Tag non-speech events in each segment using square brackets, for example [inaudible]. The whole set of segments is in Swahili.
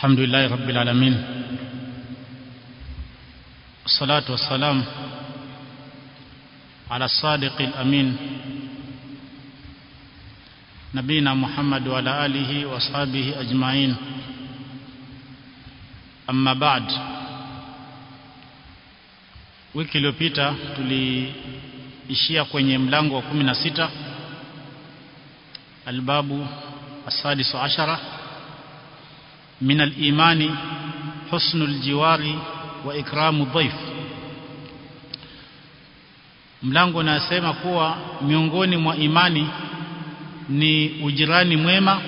الحمد لله رب العالمين الصلاة والسلام على الصادق الأمين نبينا محمد وعلى آله وأصحابه أجمعين أما بعد wiki iliyopita tuliishia kwenye mlango wa 16 albabu السادس عشر من الإيمان حسن الجوار وإكرام الضيف mlango unasema kuwa miongoni mwa imani ni ujirani mwema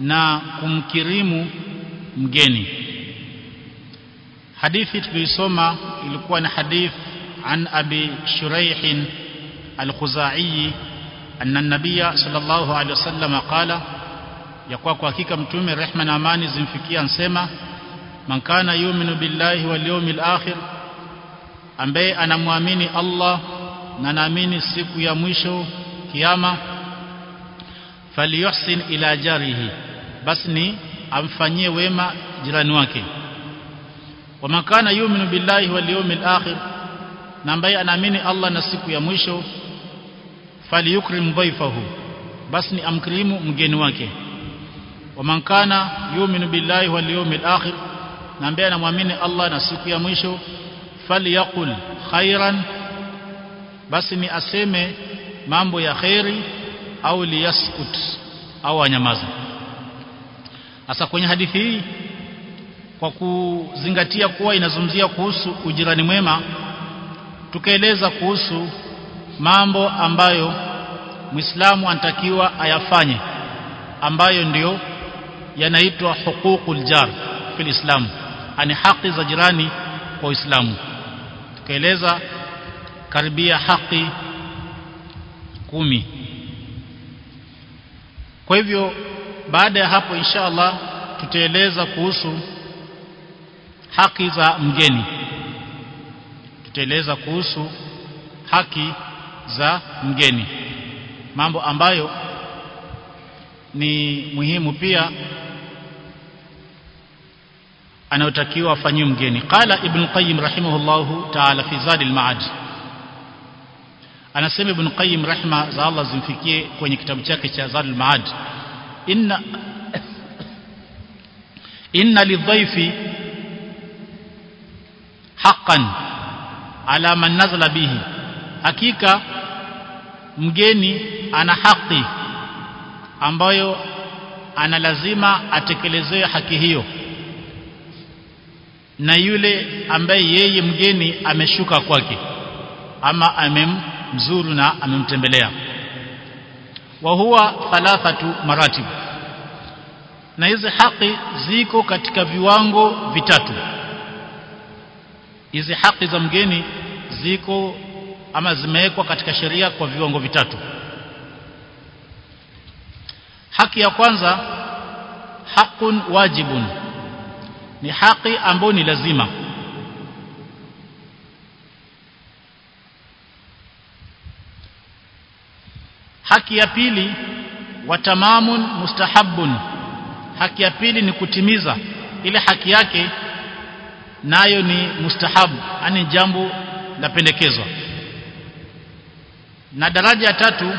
na kumkirimu mgeni hadithi tulisoma ilikuwa ni hadith an abi shuraih al-khuzai anna an-nabiy sallallahu alayhi wasallam qala ya kwa kwa hakika mtume rehma na amani zimfikia ansema mankana yu'minu billahi wal yawmil akhir ambaye anamwamini Allah na naamini siku ya mwisho kiyama falyuhsin ila jarihi basi ni amfanyie wema jirani wake. Wa man kana yu'minu billahi wal yawmil akhir na ambaye anaamini Allah na siku ya mwisho falyukrim dhaifahu basi ni amkrimu mgeni wake wa man kana yu'minu billahi wal yawmil akhir na ambaye anamwamini Allah na siku ya mwisho falyaqul khairan basi ni aseme mambo ya khairi au liyaskut au anyamaze. Hasa kwenye hadithi hii kwa kuzingatia kuwa inazungumzia kuhusu ujirani mwema tukaeleza kuhusu mambo ambayo Muislamu anatakiwa ayafanye ambayo ndiyo yanaitwa huququl jar fil Islam. Ani haki za jirani kwa Uislamu. Tukaeleza karibia haki kumi. Kwa hivyo baada ya hapo insha Allah tutaeleza kuhusu haki za mgeni. Tutaeleza kuhusu haki za mgeni. Mambo ambayo ni muhimu pia anayotakiwa afanyiwe mgeni. Qala ibn qayyim rahimahullahu ta'ala fi zadil ma'ad. Anasema ibn qayyim rahma za Allah zimfikie kwenye kitabu chake cha zadil ma'ad. Inna inna lidhaifi haqqan ala man nazala bihi. Hakika mgeni ana haki ambayo ana lazima atekelezewe haki hiyo na yule ambaye yeye mgeni ameshuka kwake ama amemzuru na amemtembelea. Wa huwa thalathatu maratib. Na hizi haki ziko katika viwango vitatu. Hizi haki za mgeni ziko ama zimewekwa katika sheria kwa viwango vitatu. Haki ya kwanza haqun wajibun ni haki ambayo ni lazima. Haki ya pili wa tamamun mustahabun haki ya pili ni kutimiza. Ile haki yake nayo ni mustahabu yani jambo la pendekezwa na daraja ya tatu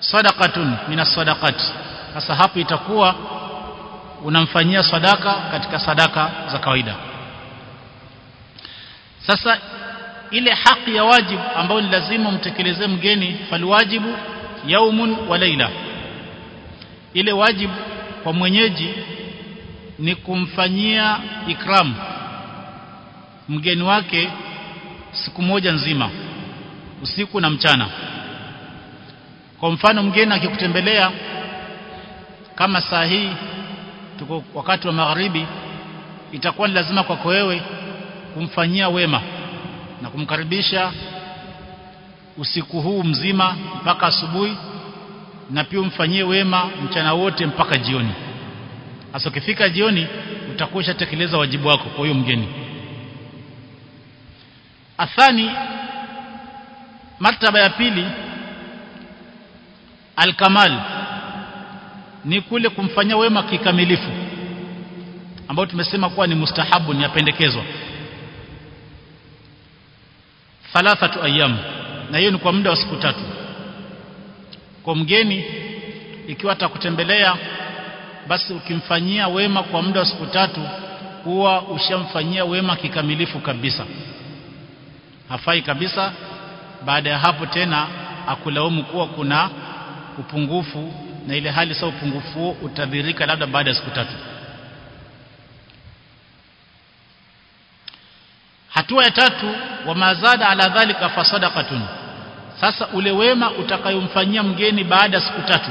sadaqatun minas sadaqat. Sasa hapo itakuwa unamfanyia sadaka katika sadaka za kawaida. Sasa ile haki ya wajibu ambayo ni lazima mtekelezee mgeni falwajibu yaumun wa laila. Ile wajibu kwa mwenyeji ni kumfanyia ikram mgeni wake siku moja nzima usiku na mchana. Kwa mfano mgeni akikutembelea kama saa hii tuko wakati wa magharibi itakuwa ni lazima kwako wewe kumfanyia wema na kumkaribisha usiku huu mzima mpaka asubuhi na pia umfanyie wema mchana wote mpaka jioni. Hasa ukifika jioni utakuwa ushatekeleza wajibu wako kwa huyo mgeni. Athani martaba ya pili alkamal ni kule kumfanyia wema kikamilifu ambao tumesema kuwa ni mustahabu ni yapendekezwa thalathatu ayyam na hiyo ni kwa muda wa siku tatu. Kwa mgeni ikiwa atakutembelea basi ukimfanyia wema kwa muda wa siku tatu huwa ushamfanyia wema kikamilifu kabisa. Hafai kabisa baada ya hapo tena akulaumu kuwa kuna upungufu na ile hali sa upungufu utadhirika labda baada ya siku tatu. Hatua ya tatu wa mazada ala dhalika fasadaqatun sasa ule wema utakayomfanyia mgeni baada ya siku tatu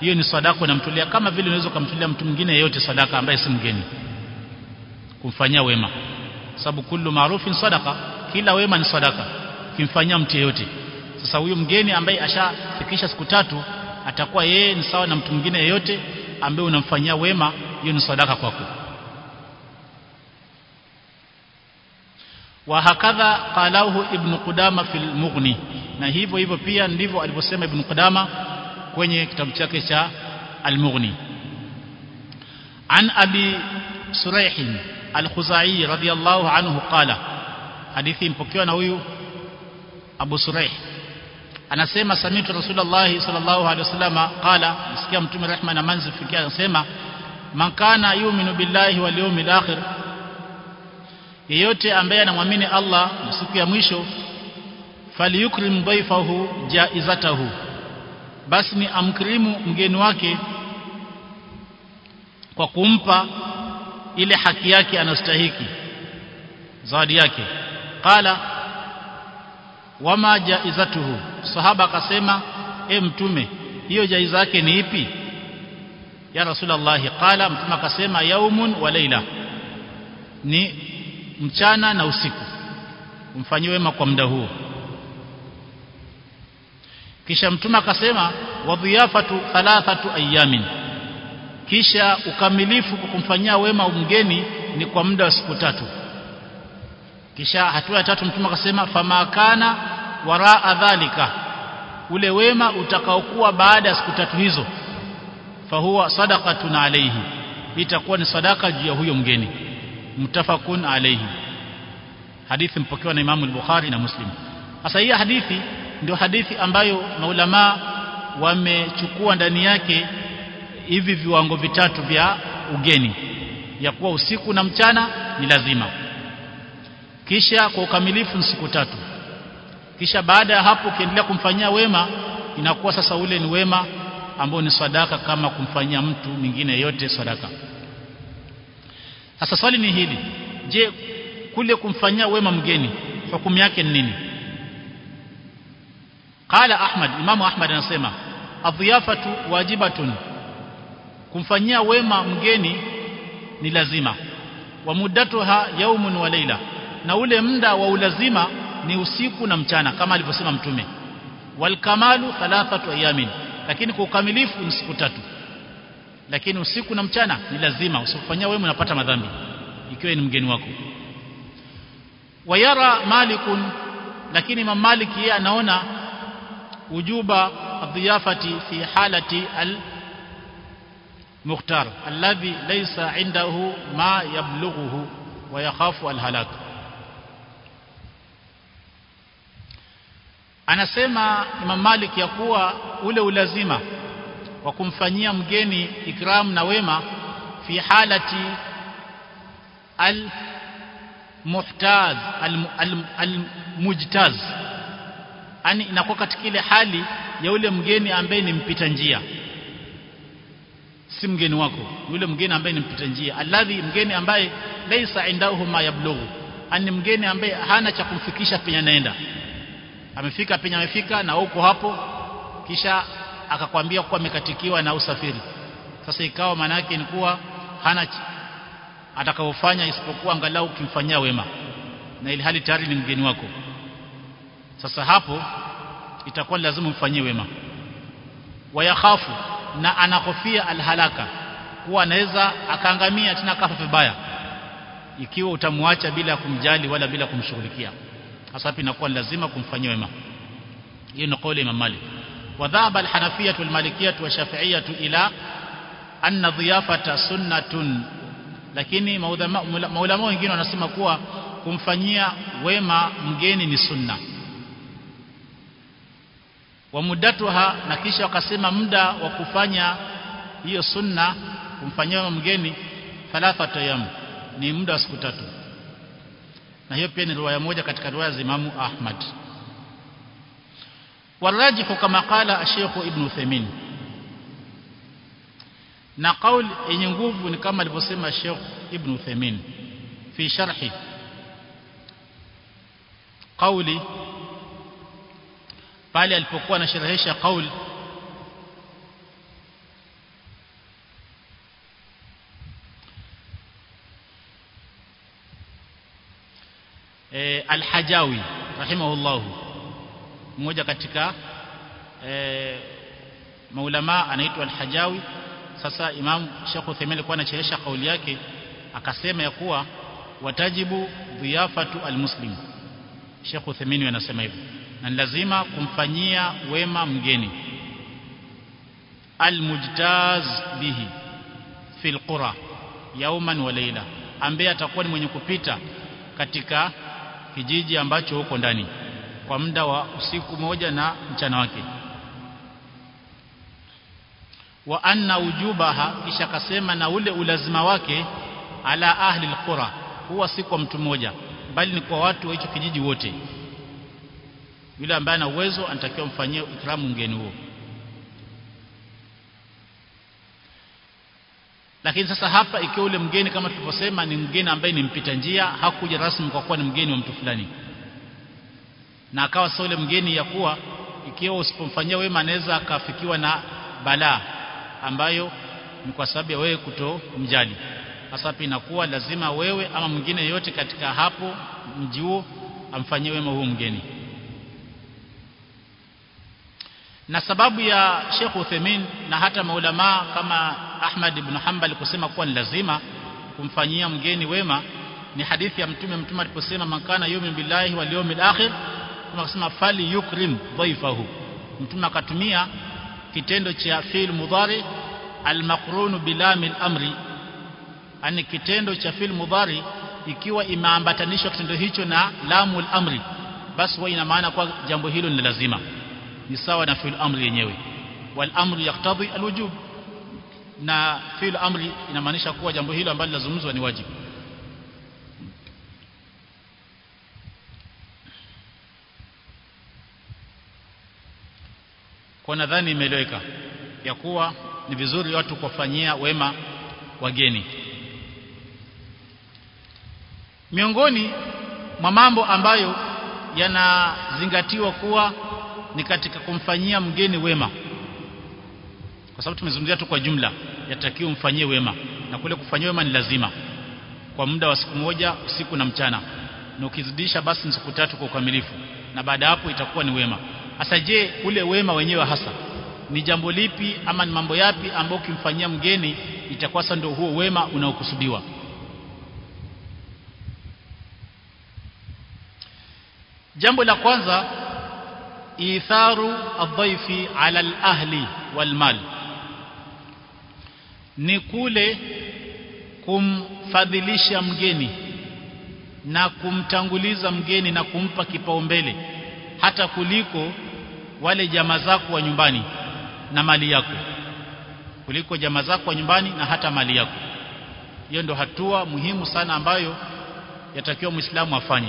hiyo ni sadaka unamtolea kama vile unaweza kumtolea mtu mwingine yeyote sadaka ambaye si mgeni kumfanyia wema. Sababu kullu marufin sadaka kila wema ni sadaka kimfanyia mtu yeyote. Sasa huyo mgeni ambaye ashafikisha siku tatu atakuwa yeye ni sawa na mtu mwingine yeyote ambaye unamfanyia wema hiyo ni sadaka kwako. Wa hakadha qalahu ibn qudama fil mughni. Na hivyo hivyo pia ndivyo alivyosema ibn qudama kwenye kitabu chake cha al-mughni an abi surayh al-khuzai radiyallahu anhu qala hadithi mpokewa na huyu abu suraih anasema samitu rasulullah sallallahu alaihi wasallam. Qala nasikia mtume rehma na manzi fikia anasema man kana yu'minu billahi wal yawmil akhir yeyote ambaye anamwamini Allah na siku ya mwisho falyukrim dhaifahu jaizatahu basi ni amkrimu mgeni wake kwa kumpa ile haki yake anastahiki zawadi yake. Qala wama jaizatuhu? Sahaba akasema e mtume hiyo jaiza yake ni ipi? Ya rasulullah qala mtume akasema yaumun wa laila ni mchana na usiku. Umfanyie wema kwa muda huo. Kisha mtume akasema wadhiyafatu thalathatu ayamin kisha ukamilifu kwa kumfanyia wema mgeni ni kwa muda wa siku tatu kisha hatua ya tatu mtume akasema famakana waraa dhalika ule wema utakaokuwa baada ya siku tatu hizo fahuwa sadaqatun alayhi itakuwa ni sadaka juu ya huyo mgeni. Mutafakun alayhi. Hadithi mpokewa na imamu al-Bukhari na Muslim. Sasa hii hadithi ndio hadithi ambayo maulama wamechukua ndani yake hivi viwango vitatu vya ugeni. Ya kuwa usiku na mchana ni lazima kisha kwa ukamilifu siku tatu. Kisha baada ya hapo ukiendelea kumfanyia wema inakuwa sasa ule ni wema ambao ni sadaka kama kumfanyia mtu mwingine yote sadaka. Sasa swali ni hili. Je kule kumfanyia wema mgeni hukumu yake ni nini? Qala ahmad imamu ahmad anasema adhiyafatu wajibatun. Kumfanyia wema mgeni ni lazima. Wa muddatuha yaumun wa laila na ule muda wa ulazima ni usiku na mchana kama alivyosema mtume. Wal kamalu thalathatu ayamin lakini kwa ukamilifu ni siku tatu. Lakini usiku na mchana ni lazima usifanyia wewe unapata madhambi ikiwa ni mgeni wako. Wayara malikun lakini imam Malik yeye anaona ujuba adhiyafati fi halati al mukhtar alladhi laysa indahu ma yablughuhu wa yakhafu al anasema imam malik ya kuwa ule ulazima wa kumfanyia mgeni ikram na wema fi halati al muhtaz al, al, al mujtaz yani inakuwa katika ile hali ya ule mgeni ambaye ni mpita njia. Si mgeni wako yule mgeni ambaye ni mpita njia. Alladhi mgeni ambaye laisa indahu ma yablughu ani mgeni ambaye hana cha kumfikisha penye anaenda amefika penye amefika na huko hapo kisha akakwambia kuwa amekatikiwa na usafiri. Sasa ikawa maana yake ni kuwa hana atakaofanya isipokuwa angalau ukimfanyia wema na ili hali tayari ni mgeni wako. Sasa hapo itakuwa lazima umfanyie wema. Wayakhafu na anakofia alhalaka kuwa anaweza akaangamia tena kafa vibaya ikiwa utamwacha bila kumjali wala bila kumshughulikia hasa hapa inakuwa lazima kumfanyia wema. Hiyo ni kauli Imam Malik. Wadhaba alhanafiyah walmalikiyah washafi'iyah ila anna dhiyafata sunnatun. Lakini maulama wengine wanasema kuwa kumfanyia wema mgeni ni sunna. Wa muddatuha na kisha wakasema muda wa kufanya hiyo sunna kumfanyia mgeni thalathata ayyam ni muda wa siku tatu na hiyo pia ni riwaya moja katika riwaya za Imamu Ahmad. والراجح kama qala Sheikh Ibn Uthaymeen na kauli yenye nguvu ni kama alivyosema Sheikh Ibn Uthaymeen fi sharhi. Kauli pale alipokuwa anasherehesha kauli e, Al-Hajawi rahimahullahu. Mmoja katika e, maulama anaitwa Al-Hajawi. Sasa Imam Sheikh Uthaymeen alikuwa anachelesha kauli yake akasema ya kuwa watajibu dhiyafatu almuslim. Sheikh Uthaymeen anasema hivyo na lazima kumfanyia wema mgeni. Al mujtaz bihi fil qura yauman wa layla ambaye atakuwa ni mwenye kupita katika kijiji ambacho huko ndani kwa muda wa usiku moja na mchana wake. Wa anna ujubaha kisha akasema na ule ulazima wake ala ahli alqura huwa si kwa mtu mmoja bali ni kwa watu wa hicho kijiji wote. Yule ambaye ana uwezo anatakiwa mfanyie ikramu mgeni huo lakini sasa hapa ikiwa ule mgeni kama tulivyosema ni mgeni ambaye ni mpita njia hakuja rasmi kwa kuwa ni mgeni wa mtu fulani. Na akawa sasa ule mgeni ya kuwa ikiwa usipomfanyia wema anaweza akafikiwa na balaa ambayo ni kwa sababu ya wewe kutomjali. Sasa inakuwa lazima wewe ama mwingine yote katika hapo mji huo amfanyie wema huo mgeni. Na sababu ya Sheikh Uthaymeen na hata maulama kama Ahmad ibn Hanbal kusema kuwa ni lazima kumfanyia mgeni wema ni hadithi ya mtume mtume aliposema mankana yumi billahi wal yawmil akhir kama kusema fali yukrim dhaifahu. Mtume akatumia kitendo cha fi'l mudhari al-maqrun bilamil amri. Ani kitendo cha fi'l mudhari ikiwa imeambatanishwa kitendo hicho na lamul amri basi huwa ina maana kwa jambo hilo ni lazima. Ni sawa na fi'l amri yenyewe. Wal amru yaqtadi al-wujub na fi'l amri inamaanisha kuwa jambo hilo ambalo lazumuzwa ni wajibu. Kwa nadhani imeeleweka ya kuwa ni vizuri watu kuwafanyia wema wageni. Miongoni mwa mambo ambayo yanazingatiwa kuwa ni katika kumfanyia mgeni wema kwa sababu tumezungumzia tu kwa jumla yatakiwa umfanyie wema. Na kule kufanyia wema ni lazima. Kwa muda wa siku moja usiku na mchana. Na ukizidisha basi ni siku tatu kwa ukamilifu. Na baada hapo itakuwa ni wema. Hasa je ule wema wenyewe hasa ni jambo lipi ama ni mambo yapi ambayo ukimfanyia mgeni itakuwa sasa ndio huo wema unaokusudiwa? Jambo la kwanza itharu adhaifi ala al-ahli wal ni kule kumfadhilisha mgeni na kumtanguliza mgeni na kumpa kipaumbele hata kuliko wale jamaa zako wa nyumbani na mali yako. Kuliko jamaa zako wa nyumbani na hata mali yako. Hiyo ndio hatua muhimu sana ambayo yatakiwa muislamu afanye.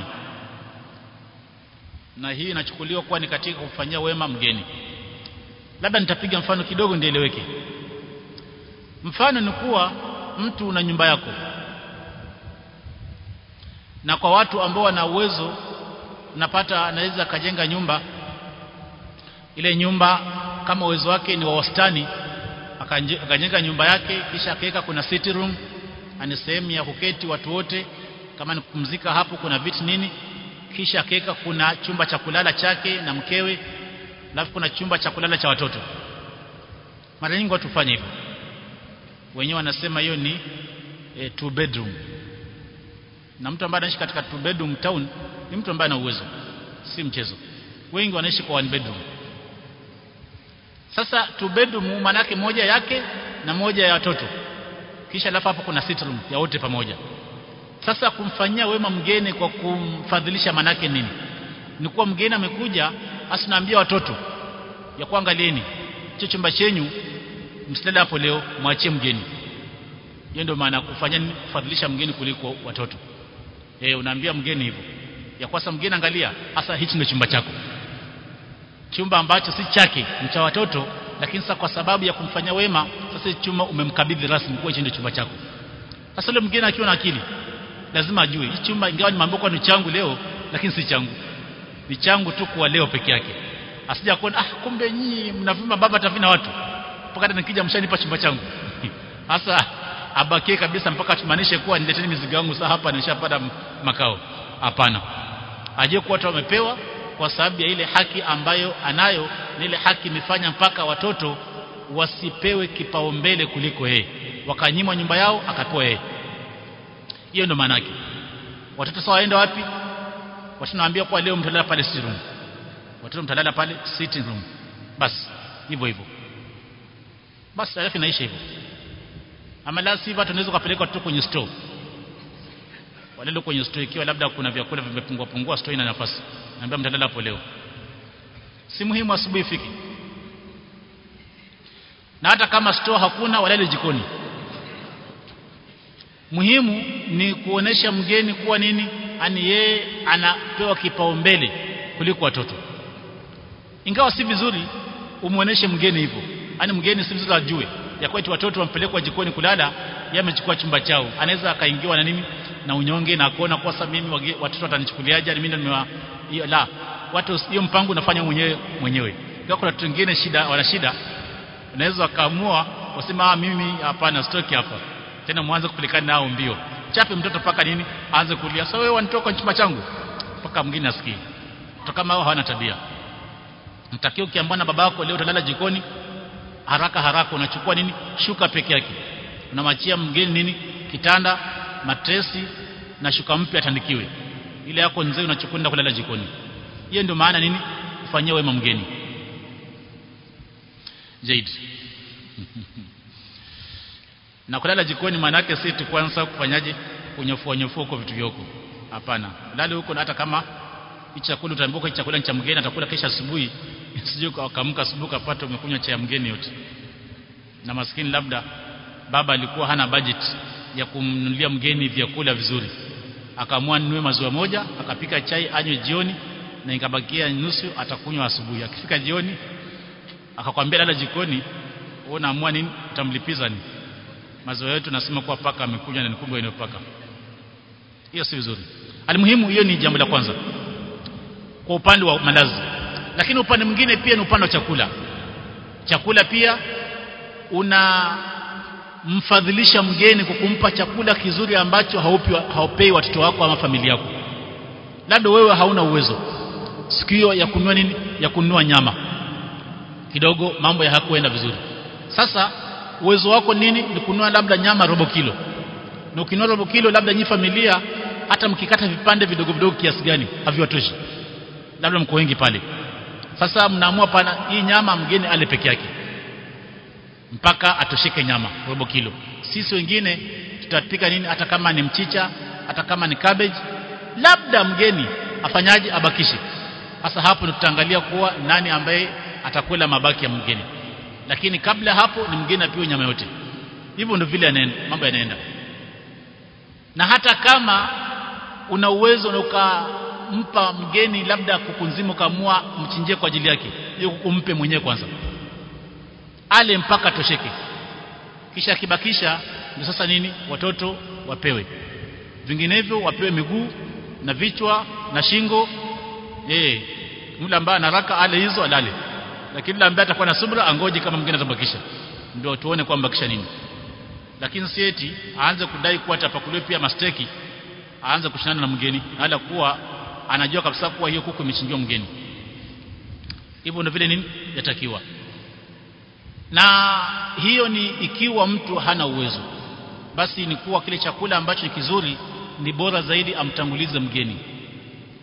Na hii inachukuliwa kuwa ni katika kufanyia wema mgeni. Labda nitapiga mfano kidogo ndieleweke mfano ni kuwa mtu una nyumba yako. Na kwa watu ambao wana uwezo napata anaweza kajenga nyumba. Ile nyumba kama uwezo wake ni wa wastani akajenga nyumba yake kisha akaweka kuna city room ani sehemu ya kuketi watu wote kama ni kupumzika hapo kuna viti nini kisha akaweka kuna chumba cha kulala chake na mkewe alafu kuna chumba cha kulala cha watoto. Mara nyingi watu fanya hivyo wenyewe wanasema hiyo ni e, two bedroom. Na mtu ambaye anaishi katika two bedroom town ni mtu ambaye ana uwezo si mchezo. Wengi wanaishi kwa one bedroom. Sasa two bedroom maana yake moja yake na moja ya watoto. Kisha alafu hapo kuna sit room ya wote pamoja. Sasa kumfanyia wema mgeni kwa kumfadhilisha manake nini? Ni kuwa mgeni amekuja asinaambia watoto ya kuangalieni hicho chumba chenyu msilale hapo leo mwachie mgeni. Hiyo ndio maana kufanya kufadhilisha mgeni kuliko watoto. Eh unaambia mgeni hivyo. Ya kwasa mgeni angalia hasa hichi ndio chumba chako. Chumba ambacho si chake ni cha watoto lakini sasa kwa sababu ya kumfanya wema sasa chumba umemkabidhi rasmi kwa hicho chumba chako. Sasa yule mgeni akiwa na akili lazima ajue hii chumba ingawa nimeambiwa kwa ni changu leo lakini si changu. Ni changu tu kwa leo peke yake. Asija kuona ah kumbe nyinyi mnavuma baba tavina watu mpaka nikija mshanipa chumba changu. [laughs] Hasa abakie kabisa mpaka tumanishe kuwa nileteni mizigo yangu sasa hapa nishapata makao. Hapana. Ajie kuwa watu wamepewa kwa sababu ya ile haki ambayo anayo ni ile haki imefanya mpaka watoto wasipewe kipaumbele kuliko yeye. Wakanyimwa nyumba yao akapewa yeye. Hiyo ndio maana yake. Watoto sawa waenda wapi? Watunaambia kwa leo mtalala pale sitting room. Watoto mtalala pale sitting room. Basi hivyo hivyo basi alafu inaisha hivyo. Ama la sivyo tunaweza kupeleka tu kwenye store. Walele kwenye store ikiwa labda kuna vyakula vimepungua pungua store ina nafasi. Naambia mtalala hapo leo. Si muhimu asubuhi ifike. Na hata kama store hakuna walale jikoni. Muhimu ni kuonesha mgeni kuwa nini? Ani yeye anapewa kipaumbele kuliko watoto. Ingawa si vizuri umuoneshe mgeni hivyo ani mgeni si vizuri ajue. Ya kwetu watoto wampelekwa jikoni kulala yeye amechukua chumba chao. Anaweza akaingiwa na nini? Na unyonge na kuona kwa sababu mimi watoto watanichukuliaje? Mimi nimewa la. Watu hiyo mpango unafanya mwenyewe mwenyewe. Kwa kuna watu wengine shida wana shida. Unaweza kaamua wasema mimi hapana stoki hapa. Tena mwanze kupelekana nao mbio. Chape mtoto paka nini? Aanze kulia. Sasa wewe wanitoka chumba changu? Paka mwingine asikie kama hao hawana tabia. Mtakio ukiambana babako leo utalala jikoni haraka haraka unachukua nini? Shuka peke yake. Unamachia mgeni nini? Kitanda matresi na shuka mpya atandikiwe. Ile yako nzee unachukua kulala jikoni. Hiyo ndio maana nini? Kufanyia wema mgeni. Jade [laughs] na kulala jikoni maana yake si tu kwanza kufanyaje? Kunyofua nyofua kwa vitu vyako. Hapana. Lale huko hata kama chakula utaambiwa chakula ni cha mgeni atakula kesho asubuhi [laughs] sije akaamka asubuhi kapata umekunywa cha mgeni yote. Na maskini labda baba alikuwa hana budget ya kumnunulia mgeni vyakula vizuri. Akaamua nunue maziwa moja akapika chai anywe jioni na ikabakia nusu atakunywa asubuhi. Akifika jioni akakwambia lala jikoni wewe unaamua nini? Utamlipiza nini? Maziwa yetu nasema kuwa paka amekunywa na nikubwa ile paka. Hiyo si vizuri. Alimuhimu hiyo ni jambo la kwanza. Kwa upande wa malazi lakini upande mwingine pia ni upande wa chakula. Chakula pia una mfadhilisha mgeni kwa kumpa chakula kizuri ambacho haupi haupei watoto wako ama familia yako. Labda wewe hauna uwezo. Siku hiyo ya kunua nini? Ya kununua nyama. Kidogo mambo hayakuenda vizuri. Sasa uwezo wako nini? Ni kunua labda nyama robo kilo. Na ukinua robo kilo labda nyi familia hata mkikata vipande vidogo vidogo kiasi gani haviwatoshi. Labda mko wengi pale sasa mnaamua pana hii nyama mgeni ale peke yake. Mpaka atosheke nyama robo kilo. Sisi wengine tutapika nini? Hata kama ni mchicha hata kama ni cabbage labda mgeni afanyaje abakishe. Sasa hapo tutaangalia kuwa nani ambaye atakula mabaki ya mgeni. Lakini kabla hapo ni mgeni apiwe nyama yote. Hivyo ndio vile yanaenda mambo yanaenda. Na hata kama una uwezo na ukampa mgeni labda kuku nzima kamua mchinjie kwa ajili yake. Hiyo kuku mpe mwenyewe kwanza. Ale mpaka tosheke. Kisha kibakisha ndio sasa nini? Watoto wapewe. Vinginevyo wapewe miguu na vichwa na shingo. Eh yule ambaye anaraka ale hizo alale. Lakini yule ambaye atakuwa na subra angoje kama mgeni atabakisha ndio tuone kwamba kisha nini. Lakini si eti aanze kudai kuwa tapakulio pia masteki aanze kushindana na mgeni. Hala kuwa anajua kabisa kuwa hiyo kuku imechinjwa mgeni. Hivyo ndio vile nini yatakiwa. Na hiyo ni ikiwa mtu hana uwezo basi ni kuwa kile chakula ambacho ni kizuri ni bora zaidi amtangulize mgeni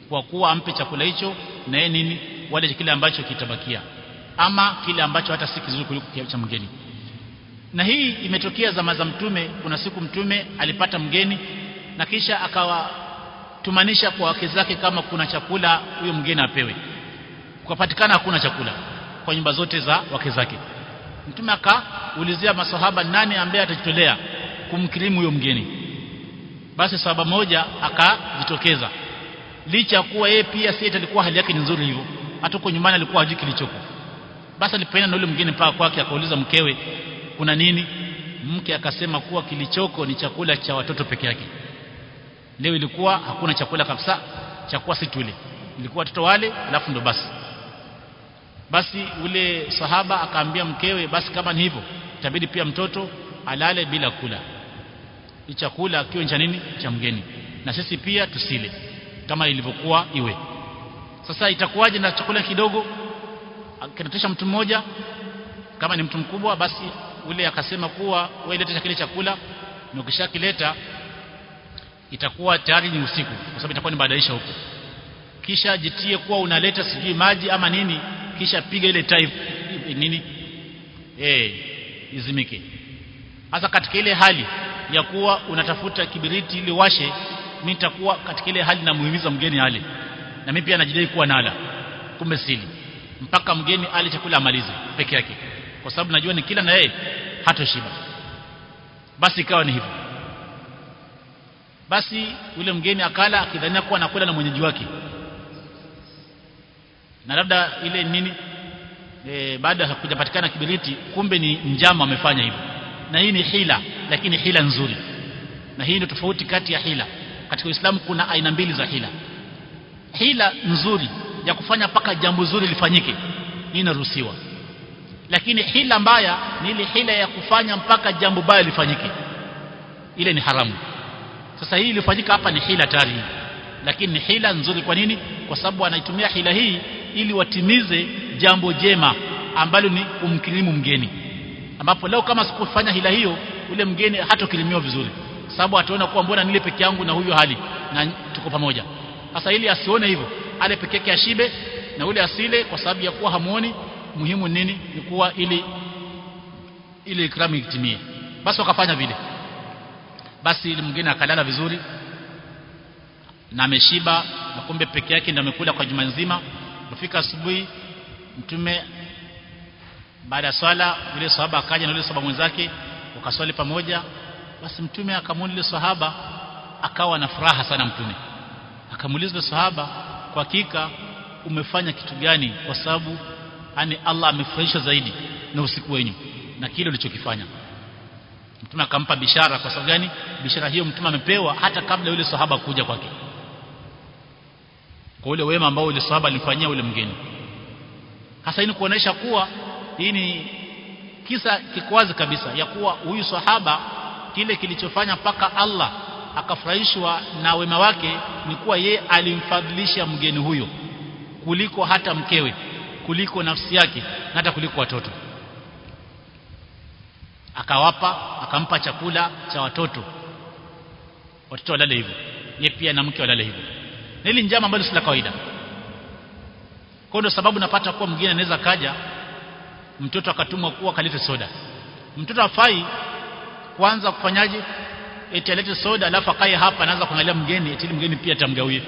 kwa kuwa ampe chakula hicho na yeye nini wale kile ambacho kitabakia ama kile ambacho hata si kizuri kuliko cha mgeni. Na hii imetokea zama za mtume. Kuna siku mtume alipata mgeni na kisha akawatumanisha kwa wake zake kama kuna chakula huyo mgeni apewe. Kupatikana hakuna chakula kwa nyumba zote za wake zake. Mtume akaulizia masahaba nani ambaye atajitolea kumkirimu huyo mgeni. Basi sahaba moja akajitokeza. Licha kuwa yeye pia si alikuwa hali yake ni nzuri hivyo hata huko nyumbani alikuwa hajui kilichoko. Basi alipoenda na yule mgeni paka kwake akauliza mkewe kuna nini? Mke akasema kuwa kilichoko ni chakula cha watoto peke yake leo ilikuwa hakuna chakula kabisa chakuwa si tule. Ilikuwa watoto wale alafu ndo basi. Basi ule sahaba akaambia mkewe basi kama ni hivyo itabidi pia mtoto alale bila kula. Chakula kiwe cha nini? Cha mgeni. Na sisi pia tusile kama ilivyokuwa iwe. Sasa itakuwaje na chakula kidogo? Kinatosha mtu mmoja kama ni mtu mkubwa basi ule akasema kuwa wewe leta kile chakula. Na ukishakileta itakuwa tayari ni usiku kwa sababu itakuwa ni baadaisha huko. Kisha jitie kuwa unaleta sijui maji ama nini kisha piga ile type nini eh izimike. Hasa katika ile hali ya kuwa unatafuta kibiriti ili washe mimi nitakuwa katika ile hali namuhimiza mgeni ale. Na mimi pia najidai kuwa nala. Kumbe sili. Mpaka mgeni ale chakula amalize peke yake. Kwa sababu najua ni kila na yeye hatoshiba basi ikawa ni hivyo basi yule mgeni akala akidhania kuwa anakula na mwenyeji wake. Na labda ile nini? E, baada ya kujapatikana kibiriti kumbe ni njama amefanya hivyo. Na hii ni hila lakini hila nzuri. Na hii ndio tofauti kati ya hila. Katika Uislamu kuna aina mbili za hila. Hila nzuri ya kufanya paka jambo zuri lifanyike inaruhusiwa. Lakini hila mbaya ni ile hila ya kufanya mpaka jambo baya lifanyike. Ile ni haramu sasa hii ilifanyika hapa ni hila tari lakini ni hila nzuri. Kwa nini? Kwa sababu anaitumia hila hii ili watimize jambo jema ambalo ni kumkirimu mgeni. Ambapo leo kama sikufanya hila hiyo ule mgeni hatokirimiwa vizuri. Sababu ataona kuwa mbona nile peke yangu na huyo hali na tuko pamoja. Sasa ili asione hivyo ale peke yake ashibe na ule asile kwa sababu ya kuwa hamuoni muhimu nini ni kuwa ili ili ikramu itimie. Basi wakafanya vile basi ili mgeni akalala vizuri. Na ameshiba na kumbe peke yake ndio amekula kwa juma nzima. Kufika asubuhi mtume baada ya swala yule sahaba akaja na yule sahaba mwenzake wakaswali pamoja. Basi mtume akamwona yule sahaba akawa na furaha sana mtume. Akamuuliza sahaba kwa hakika umefanya kitu gani? Kwa sababu yani Allah amefurahisha zaidi na usiku wenyu. Na kile ulichokifanya mtume akampa bishara. Kwa sababu gani? Bishara hiyo mtume amepewa hata kabla yule sahaba kuja kwake. Kwa ule wema ambao yule sahaba alimfanyia ule mgeni. Hasa ni kuonesha kuwa hii ni kisa kikwazi kabisa ya kuwa huyu sahaba kile kilichofanya mpaka Allah akafurahishwa na wema wake ni kuwa ye alimfadhilisha mgeni huyo kuliko hata mkewe kuliko nafsi yake na hata kuliko watoto akawapa akampa chakula cha watoto. Watoto walale hivyo. Ye pia na mke walale hivyo. Na hili njama ambalo si la kawaida. Kwa ndo sababu napata kuwa mgeni anaweza kaja mtoto akatumwa kuwa kalete soda. Mtoto afai kwanza kufanyaje? Eti alete soda alafu akae hapa anaanza kuangalia mgeni eti mgeni pia atamgawia.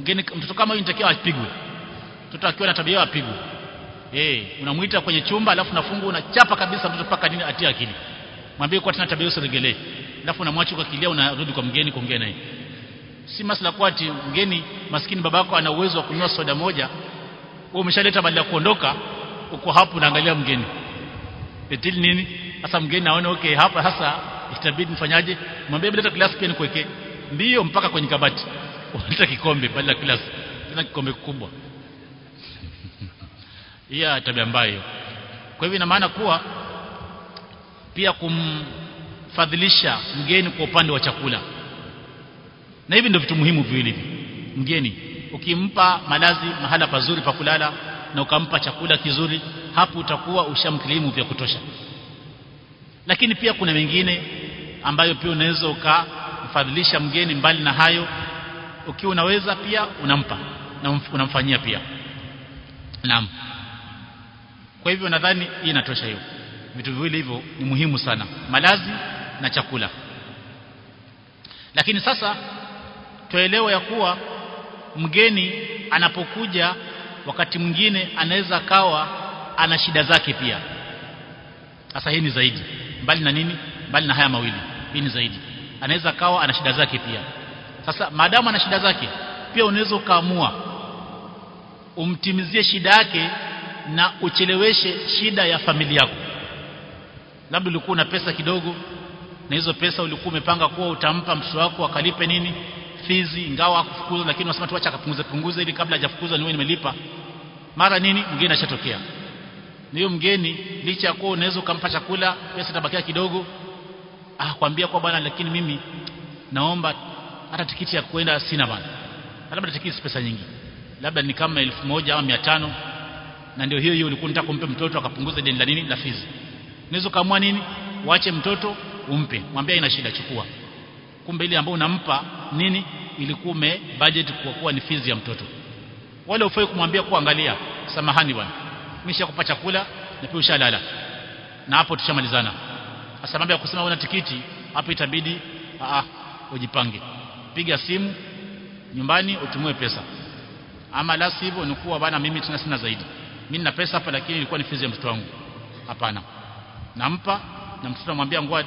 Mgeni mtoto kama huyu nitakiwa apigwe. Mtoto akiwa na tabia apigwe eh unamuita kwenye chumba alafu nafungu unachapa kabisa mtoto paka nini atia akili. Mwambie kwa tena tabia usiregelee. Alafu unamwacha kwa kilia unarudi kwa mgeni kuongea naye. Si masala kwa ati mgeni maskini babako ana uwezo wa kununua soda moja wewe umeshaleta badala ya kuondoka uko hapo unaangalia mgeni. Etili nini? Sasa mgeni aone okay hapa sasa itabidi nifanyaje? Mwambie leta glasi pia nikuwekee ndio mpaka kwenye kabati. [laughs] Unaleta kikombe badala ya glasi. Tena kikombe kikubwa hiyo tabia mbaya kwa hivyo ina maana kuwa pia kumfadhilisha mgeni kwa upande wa chakula. Na hivi ndio vitu muhimu viwili mgeni ukimpa malazi mahala pazuri pa kulala na ukampa chakula kizuri hapo utakuwa ushamkilimu vya kutosha. Lakini pia kuna mengine ambayo pia unaweza ukamfadhilisha mgeni mbali na hayo ukiwa unaweza pia unampa na unamfanyia pia. Naam kwa hivyo nadhani hii inatosha hiyo. Vitu viwili hivyo ni muhimu sana. Malazi na chakula. Lakini sasa tuelewe ya kuwa mgeni anapokuja wakati mwingine anaweza kawa ana shida zake pia. Sasa hii ni zaidi. Mbali na nini? Mbali na haya mawili. Hii ni zaidi. Anaweza kawa ana shida zake pia. Sasa maadamu ana shida zake pia unaweza ukaamua umtimizie shida yake na ucheleweshe shida ya familia yako. Labda ulikuwa na pesa kidogo na hizo pesa ulikuwa umepanga kuwa utampa mtoto wako akalipe nini fizi ingawa akufukuza lakini unasema tuacha akapunguze punguze ili kabla hajafukuzwa niwe nimelipa. Mara nini? Mgeni ashatokea. Hiyo mgeni licha ya kuwa unaweza ukampa chakula pesa tabakia kidogo ah kwambia kwa bwana lakini mimi naomba hata tikiti ya kwenda sina bwana labda tikiti pesa nyingi. Labda ni kama elfu moja au mia tano na ndio hiyo hiyo ulikuwa unataka kumpe mtoto akapunguza deni la nini? La fizi. Unaweza kaamua nini? Waache mtoto umpe. Mwambie ina shida chukua. Kumbe ile ambayo unampa nini? Ilikuwa ume budget kwa kuwa ni fizi ya mtoto. Wale ufai kumwambia kuangalia samahani bwana. Nimeshakupa chakula na pia ushalala. Na hapo tushamalizana. Sasa mambo ya kusema una tikiti hapo itabidi a ujipange. Piga simu nyumbani utumue pesa. Ama la sivyo ni kuwa bana mimi tena sina zaidi mimi nina pesa hapa lakini ilikuwa ni fizi ya mtoto wangu. Hapana. Nampa na mtoto namwambia ngoa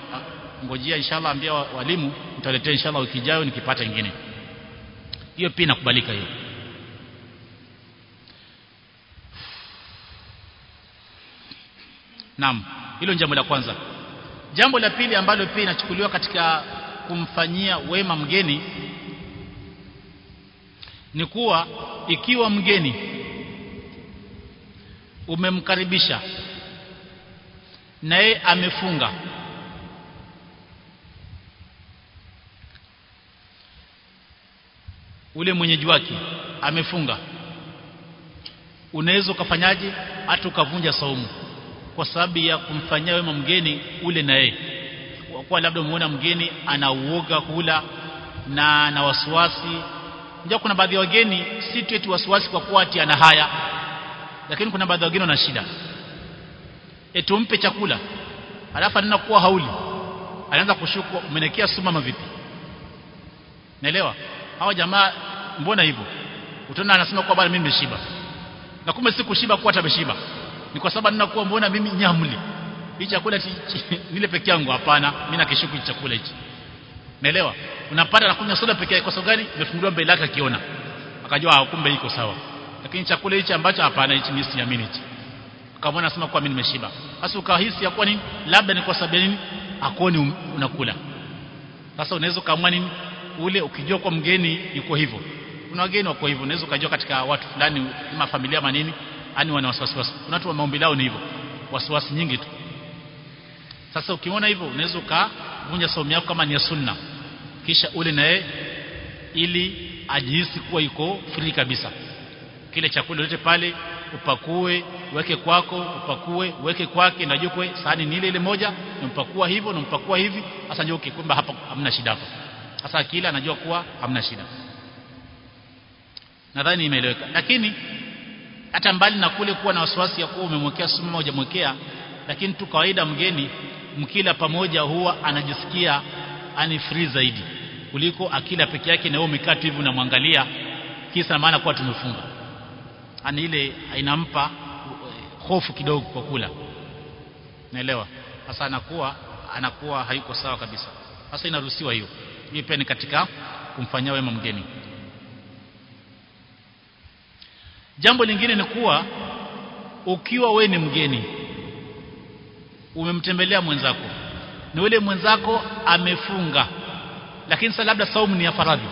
ngojea inshallah ambia walimu nitaletea inshallah wiki ijayo nikipata nyingine hiyo pia inakubalika hiyo. Naam hilo ni jambo la kwanza. Jambo la pili ambalo pia inachukuliwa katika kumfanyia wema mgeni ni kuwa ikiwa mgeni umemkaribisha. Na yeye amefunga. Ule mwenyeji wake amefunga. Unaweza ukafanyaje? Hata ukavunja saumu. Kwa sababu ya kumfanyia wema mgeni ule na yeye. Kwa labda umeona mgeni ana uoga kula na na wasiwasi. Ndio kuna baadhi ya wageni si tu wasiwasi kwa kuwa ati ana haya lakini kuna baadhi wengine wana shida. Eti umpe chakula. Alafu anaenda kuwa hauli. Anaanza kushuku umenekea suma mavipi naelewa? Hawa jamaa mbona hivyo? Utaona anasema kwa bwana mimi nimeshiba. Na kumbe si kushiba kuwa tabeshiba ni kwa sababu ninakuwa mbona mimi nyamli. Hii chakula [laughs] nile peke yangu hapana. Mimi nakishuku chakula hichi naelewa? Unapata na kunywa soda peke yake. Kwa sababu gani? Imefunguliwa mbele yake akiona. Akajua kumbe iko sawa lakini chakula hichi ambacho hapana hichi mimi siamini hichi. Kama anasema kwa mimi nimeshiba. Basi ukahisi ya kwa nini? Labda ni kwa sababu nini? Akoni unakula. Sasa unaweza kaamua nini? Ule ukijua kwa mgeni yuko hivyo. Kuna wageni wako hivyo. Unaweza ukajua katika watu fulani kama familia manini ani wana wasiwasi. Kuna watu wa maombi lao ni hivyo. Wasiwasi nyingi tu. Sasa ukiona hivyo unaweza ukavunja saumu yako kama ni ya sunna. Kisha ule naye ili ajihisi kuwa yuko free kabisa kile chakula lote pale upakue weke kwako upakue weke kwake na jukwe sahani ni ile ile moja nampakua hivyo nampakua hivi. Sasa njoo kikumba hapa hamna shida hapa sasa kila anajua kuwa hamna shida. Nadhani imeeleweka. Lakini hata mbali na kule kuwa na wasiwasi ya kuwa umemwekea sumu moja mwekea lakini tu kawaida mgeni mkila pamoja huwa anajisikia ani free zaidi kuliko akila peke yake na wewe umekaa tu hivi unamwangalia kisa maana kuwa tumefunga ani ile inampa hofu kidogo kwa kula. Naelewa sasa anakuwa anakuwa hayuko sawa kabisa. Sasa inaruhusiwa hiyo. Hiyo pia ni katika kumfanyia wema mgeni. Jambo lingine ni kuwa ukiwa we ni mgeni umemtembelea mwenzako. Na yule mwenzako amefunga. Lakini sasa labda saumu ni ya faradhi.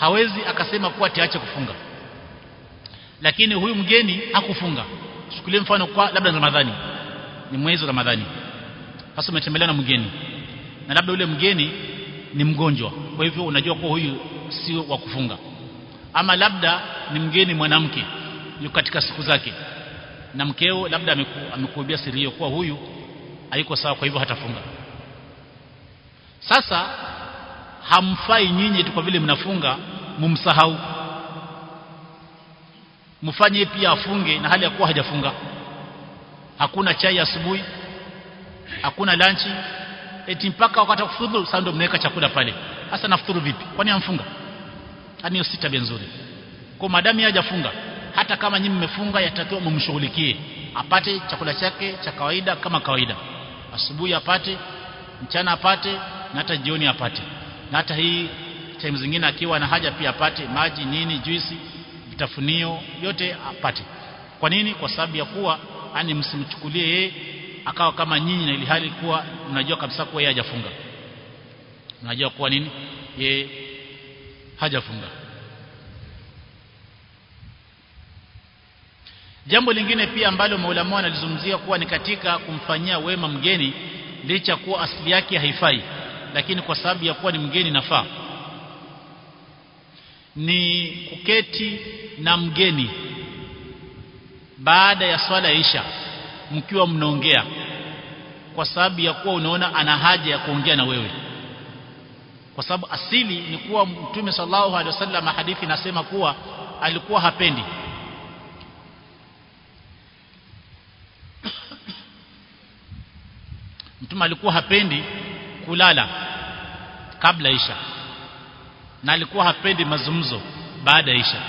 Hawezi akasema kuwa tiache kufunga lakini huyu mgeni hakufunga. Chukulie mfano kwa labda Ramadhani. Ni mwezi Ramadhani. Sasa umetembelea na mgeni. Na labda yule mgeni ni mgonjwa. Kwa hivyo unajua kwa huyu si wa kufunga. Ama labda ni mgeni mwanamke. Yuko katika siku zake. Na mkeo labda ameku, amekuambia siri hiyo kwa huyu haiko sawa kwa hivyo hatafunga. Sasa hamfai nyinyi tu kwa vile mnafunga mumsahau mfanye pia afunge na hali ya kuwa hajafunga. Hakuna chai asubuhi hakuna lanchi eti mpaka wakati wa kufudhu sasa ndio mnaweka chakula pale. Hasa nafuturu vipi? Kwani amfunga yani hiyo si tabia nzuri. Kwa madami hajafunga hata kama nyinyi mmefunga yatakiwa mumshughulikie. Apate chakula chake cha kawaida kama kawaida. Asubuhi apate mchana apate na hata jioni apate. Na hata hii time zingine akiwa na haja pia apate maji nini juisi vitafunio yote apate. Kwa nini? Kwa sababu ya kuwa ani msimchukulie yeye akawa kama nyinyi na ili hali kuwa mnajua kabisa kuwa yeye hajafunga. Mnajua kuwa nini? Yeye hajafunga. Jambo lingine pia ambalo maulama wanalizungumzia kuwa ni katika kumfanyia wema mgeni licha kuwa asili yake haifai lakini kwa sababu ya kuwa ni mgeni nafaa ni kuketi na mgeni. Baada ya swala isha mkiwa mnaongea kwa sababu ya kuwa unaona ana haja ya kuongea na wewe. Kwa sababu asili ni kuwa mtume sallallahu alaihi wasallam hadithi nasema kuwa alikuwa hapendi. [coughs] Mtume alikuwa hapendi kulala kabla isha na alikuwa hapendi mazumzo baada ya isha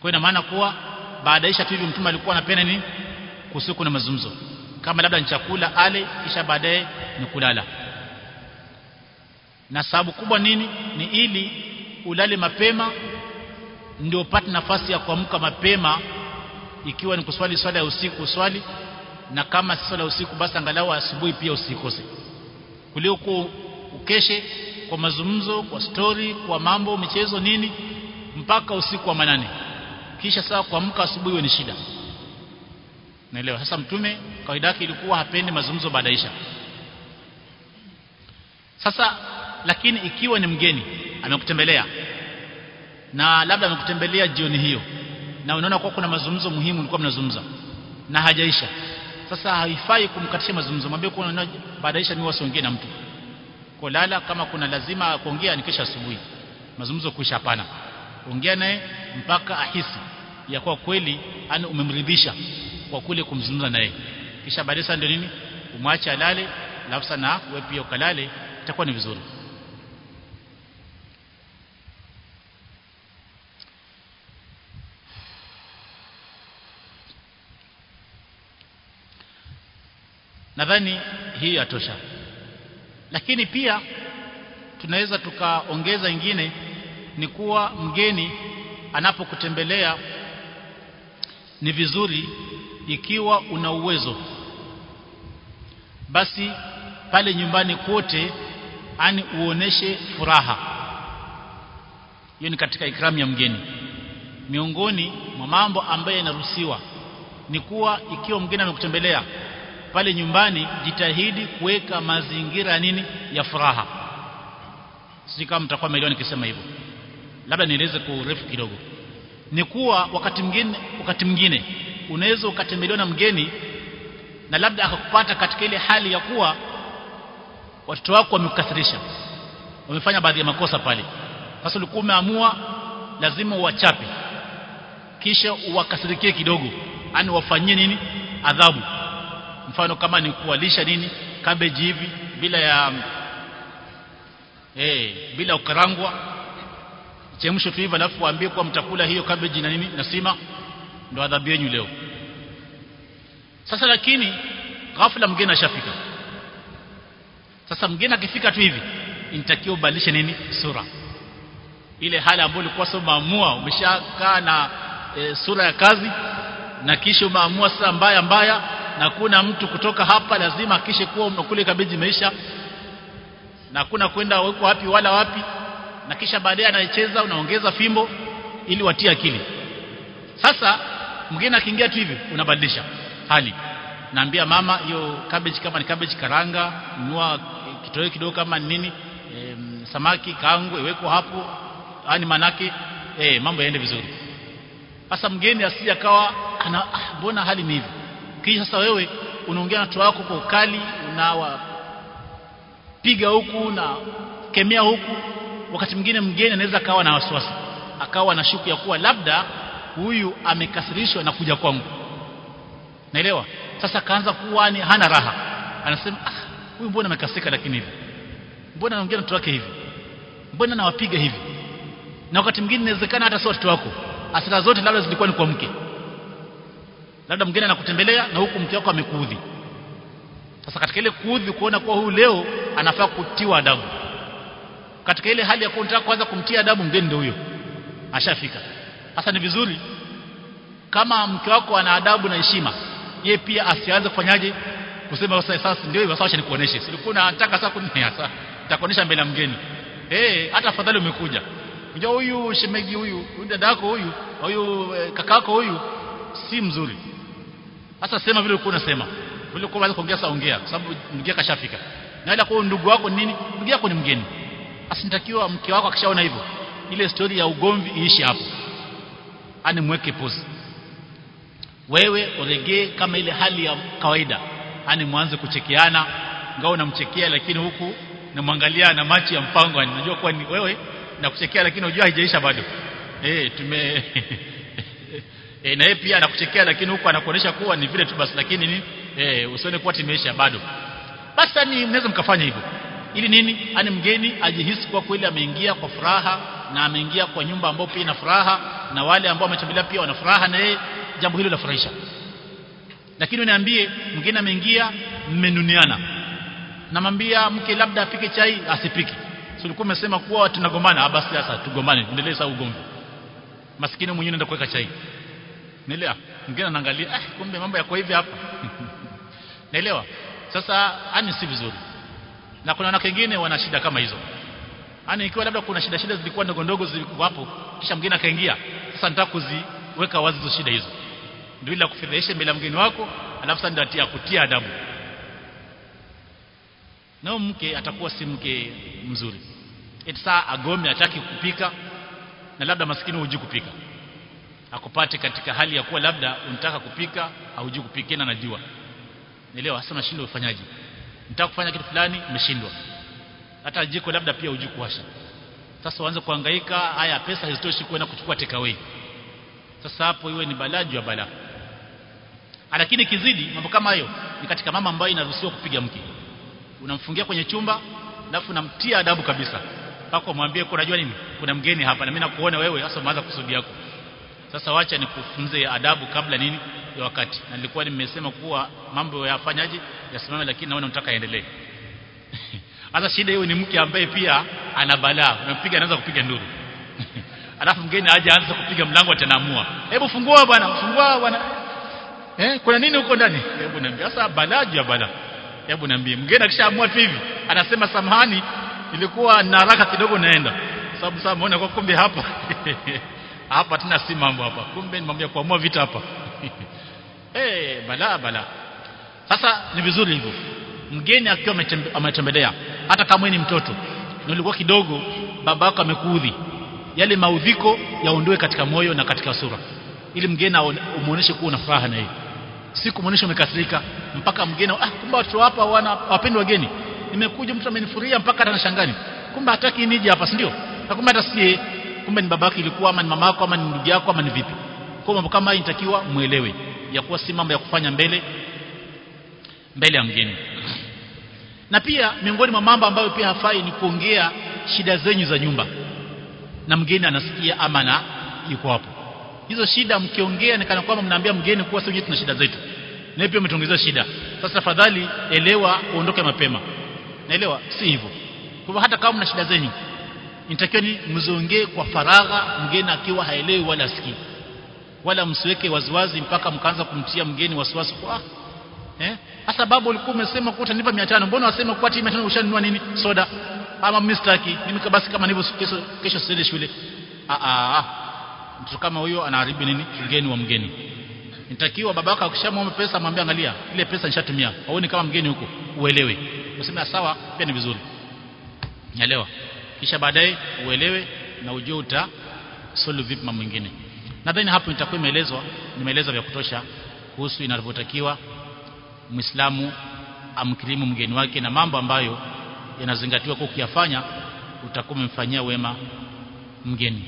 kwa ina maana kuwa baada ya isha tu mtume alikuwa anapenda nini? Kusiku na mazumzo kama labda ni chakula ale kisha baadaye ni kulala. Na sababu kubwa nini? Ni ili ulale mapema ndio upate nafasi ya kuamka mapema ikiwa ni kuswali swala ya usiku swali na kama si swala ya usiku basi angalau asubuhi pia usikose. Kuliko ukeshe kwa mazungumzo kwa story kwa mambo michezo nini mpaka usiku wa manane. Kisha saa kuamka asubuhi ni shida. Naelewa. Sasa mtume kawaida yake ilikuwa hapendi mazungumzo baada isha. Sasa lakini ikiwa ni mgeni amekutembelea. Na labda amekutembelea jioni hiyo. Na unaona kwa kuna mazungumzo muhimu ulikuwa mnazungumza na hajaisha. Sasa haifai kumkatisha mazungumzo. Mwambie kwa baada isha ni wasiongee na mtu kwa lala kama kuna lazima kuongea ni kesha asubuhi. Mazungumzo kuisha hapana. Ongea naye mpaka ahisi ya kwa kweli ani umemridhisha kwa kule kumzungumza naye. Kisha baadaye sasa ndio nini? Umwache alale alafu sana wewe pia ukalale itakuwa ni vizuri. Nadhani hii yatosha lakini pia tunaweza tukaongeza ingine ni kuwa mgeni anapokutembelea ni vizuri ikiwa una uwezo. Basi pale nyumbani kote ani uoneshe furaha. Hiyo ni katika ikramu ya mgeni. Miongoni mwa mambo ambayo yanaruhusiwa ni kuwa ikiwa mgeni amekutembelea pale nyumbani jitahidi kuweka mazingira nini ya furaha. Si kama mtakuwa milioni nikisema hivyo. Labda nieleze kwa urefu kidogo. Ni kuwa wakati mwingine wakati mwingine unaweza ukatembelewa na mgeni na labda akakupata katika ile hali ya kuwa watoto wako wamekukasirisha wamefanya baadhi ya makosa pale. Sasa ulikuwa umeamua lazima uwachape. Kisha uwakasirikie kidogo. Yani wafanyie nini? Adhabu mfano kama ni kuwalisha nini cabbage hivi bila ya eh bila ukarangwa. Chemsho tu hivi alafu waambie kwa mtakula hiyo cabbage na nini na sima. Ndo adhabu yenu leo. Sasa lakini ghafla mgeni ashafika. Sasa mgeni akifika tu hivi inatakiwa ubadilishe nini sura. Ile hali ambayo ulikuwa sio maamua umeshakaa na e, sura ya kazi na kisha umeamua sasa mbaya mbaya na kuna mtu kutoka hapa lazima akishe kuwa umekule kabeji imeisha na kuna kwenda huko wapi wala wapi na kisha baadaye anaicheza unaongeza fimbo ili watie akili. Sasa mgeni akiingia tu hivi unabadilisha hali. Naambia mama hiyo cabbage kama ni cabbage karanga nua kitoweo kidogo kama nini e, samaki kaangu iweko hapo yani manake eh mambo yaende vizuri. Sasa mgeni asije akawa ana mbona hali ni hivi kisha sasa wewe unaongea na watu wako kwa ukali unawapiga huku na kemea huku. Wakati mwingine mgeni anaweza akawa na wasiwasi akawa na shuku ya kuwa labda huyu amekasirishwa na kuja kwangu. Naelewa? Sasa kaanza kuwa ni hana raha. Anasema ah huyu mbona amekasika lakini hivi? Mbona anaongea na watu wake hivi? Mbona nawapiga hivi? Na wakati mwingine inawezekana hata sio watoto wako. Asira zote labda zilikuwa ni kwa mke labda mgeni anakutembelea na huku mke wako amekuudhi. Sasa katika ile kuudhi kuona kuwa huyu leo anafaa kutiwa adabu. Katika ile hali ya kuwa kwanza kumtia adabu mgeni ndio huyo. Ashafika. Sasa ni vizuri kama mke wako ana adabu na heshima yeye pia asianze kufanyaje? Kusema sasa sasa ndio hivyo? Sasa nikuoneshe. Silikuwa nataka sasa kunia [laughs] sasa nitakuonesha mbele ya mgeni. Eh hata afadhali umekuja. Unajua huyu shemeji huyu huyu dadako huyu huyu eh, kakako huyu si mzuri. Hasa sema vile ulikuwa unasema. Vile ulikuwa unaweza kuongea saongea ongea kwa sababu mgeni kashafika. Na ila kwa ndugu wako nini? Ndugu yako ni mgeni. Asintakiwa mke wako akishaona hivyo ile story ya ugomvi iishi hapo. Ani mweke pause. Wewe uregee kama ile hali ya kawaida. Ani mwanze kuchekeana ngao unamchekea lakini huku namwangalia na machi ya mpango anajua kuwa ni wewe na kuchekea lakini unajua haijaisha bado. Eh tume [laughs] [laughs] e, na yeye pia anakuchekea lakini huko anakuonesha kuwa ni vile tu basi lakini ni eh usione kuwa timeisha bado. Basi ni mnaweza mkafanya hivyo. Ili nini? Ani mgeni ajihisi kwa kweli ameingia kwa furaha na ameingia kwa nyumba ambayo pia ina furaha na wale ambao wametembelea pia wana furaha na yeye jambo hilo lafurahisha lakini uniambie mgeni ameingia mmenuniana namwambia mke labda apike chai asipike. Sulikuwa ulikuwa umesema kuwa tunagombana? Ah basi sasa tugombane. Endelee sasa ugomvi maskini mwenyewe anaenda kuweka chai. Naelewa? Mwingine anaangalia ah kumbe mambo yako hivi hapa. [laughs] Naelewa? Sasa ani si vizuri. Na kuna wanawake wengine wana shida kama hizo. Ani ikiwa labda kuna shida shida zilikuwa ndogo ndogo zilikuwa hapo kisha mwingine akaingia sasa nataka kuziweka wazi hizo shida hizo. Ndio ila kufedhesha mbele ya mgeni wako alafu sasa ndio kutia adabu. Nao mke atakuwa si mke mzuri. Eti saa agome ataki kupika na labda maskini hujui kupika. Akupate katika hali ya kuwa labda unataka kupika haujui kupika na najua. Nielewa sasa nashindwa ufanyaje nataka kufanya kitu fulani umeshindwa hata jiko labda pia hujui kuwasha. Sasa uanze kuhangaika haya pesa hazitoshi kwenda kuchukua takeaway. Sasa hapo iwe ni balaa wa ya balaa lakini kizidi mambo kama hayo ni katika mama ambayo inaruhusiwa kupiga mke. Unamfungia kwenye chumba alafu unamtia adabu kabisa. Pako mwambie kuna unajua nini kuna mgeni hapa na mimi nakuona wewe sasa umeanza kusudi yako sasa wacha nikufunze adabu kabla nini ya wakati. Na nilikuwa nimesema kuwa mambo yafanyaje yasimame lakini naona unataka yaendelee. [laughs] Hasa shida hiyo ni mke ambaye pia ana balaa. Unampiga anaanza kupiga nduru. [laughs] Alafu mgeni aje aanze kupiga mlango atanaamua hebu fungua bwana fungua bwana. Eh kuna nini huko ndani? Hebu niambie. Sasa balaa ya balaa. Hebu niambie. Mgeni akishaamua tu hivi anasema samahani ilikuwa na haraka kidogo naenda sababu sasa muone kwa kumbe hapa. [laughs] Hapa tena si mambo hapa. Kumbe ni mambo ya kuamua vita hapa. [laughs] Eh hey, bala bala. Sasa ni vizuri hivyo. Mgeni akiwa ametembelea hata kama ni mtoto. Na ulikuwa kidogo baba yako amekuudhi. Yale maudhiko yaondoe katika moyo na katika sura. Ili mgeni umuoneshe kuwa na furaha na yeye. Si kumuonesha umekasirika mpaka mgeni ah kumbe watu hapa wana wapendwa wageni. Nimekuja mtu amenifuria mpaka atanashangani kumbe hataki nije hapa si ndio na kumbe hata sie kumbe ni babako ilikuwa ama ni mamako ama ni ndugu yako ama ni vipi? Kwa mambo kama haya inatakiwa muelewe ya kuwa si mambo ya kufanya mbele mbele ya mgeni. Na pia miongoni mwa mambo ambayo pia hafai ni kuongea shida zenyu za nyumba. Na mgeni anasikia ama na yuko hapo. Hizo shida mkiongea ni kana kwamba mnaambia mgeni kuwa sisi tuna shida zetu. Na pia umetuongezea shida. Sasa tafadhali elewa uondoke mapema. Naelewa? Si hivyo. Kwa hata kama mna shida zenyu inatakiwa ni mziongee kwa faragha mgeni akiwa haelewi wala sikii wala msiweke waziwazi mpaka mkaanza kumtia mgeni wasiwasi kwa eh? Hasa babu ulikuwa umesema kwa utanipa 500 mbona wasema kwa timu 500 ushanunua nini? Soda. Ama mistaki mimi basi kama nilivyo kesho kesho siende shule. A a mtu kama huyo anaharibu nini? Mgeni wa mgeni. Nitakiwa babaka akishamwomba pesa mwambie angalia ile pesa nishatumia. Auoni kama mgeni huko. Uelewe. Useme sawa pia ni vizuri. Naelewa. Kisha baadaye uelewe na ujue uta solve vipi mambo mengine. Nadhani hapo nitakuwa imeelezwa, nimeeleza vya kutosha kuhusu inavyotakiwa Muislamu amkirimu mgeni wake na mambo ambayo yanazingatiwa kwa ukiyafanya utakuwa umemfanyia wema mgeni.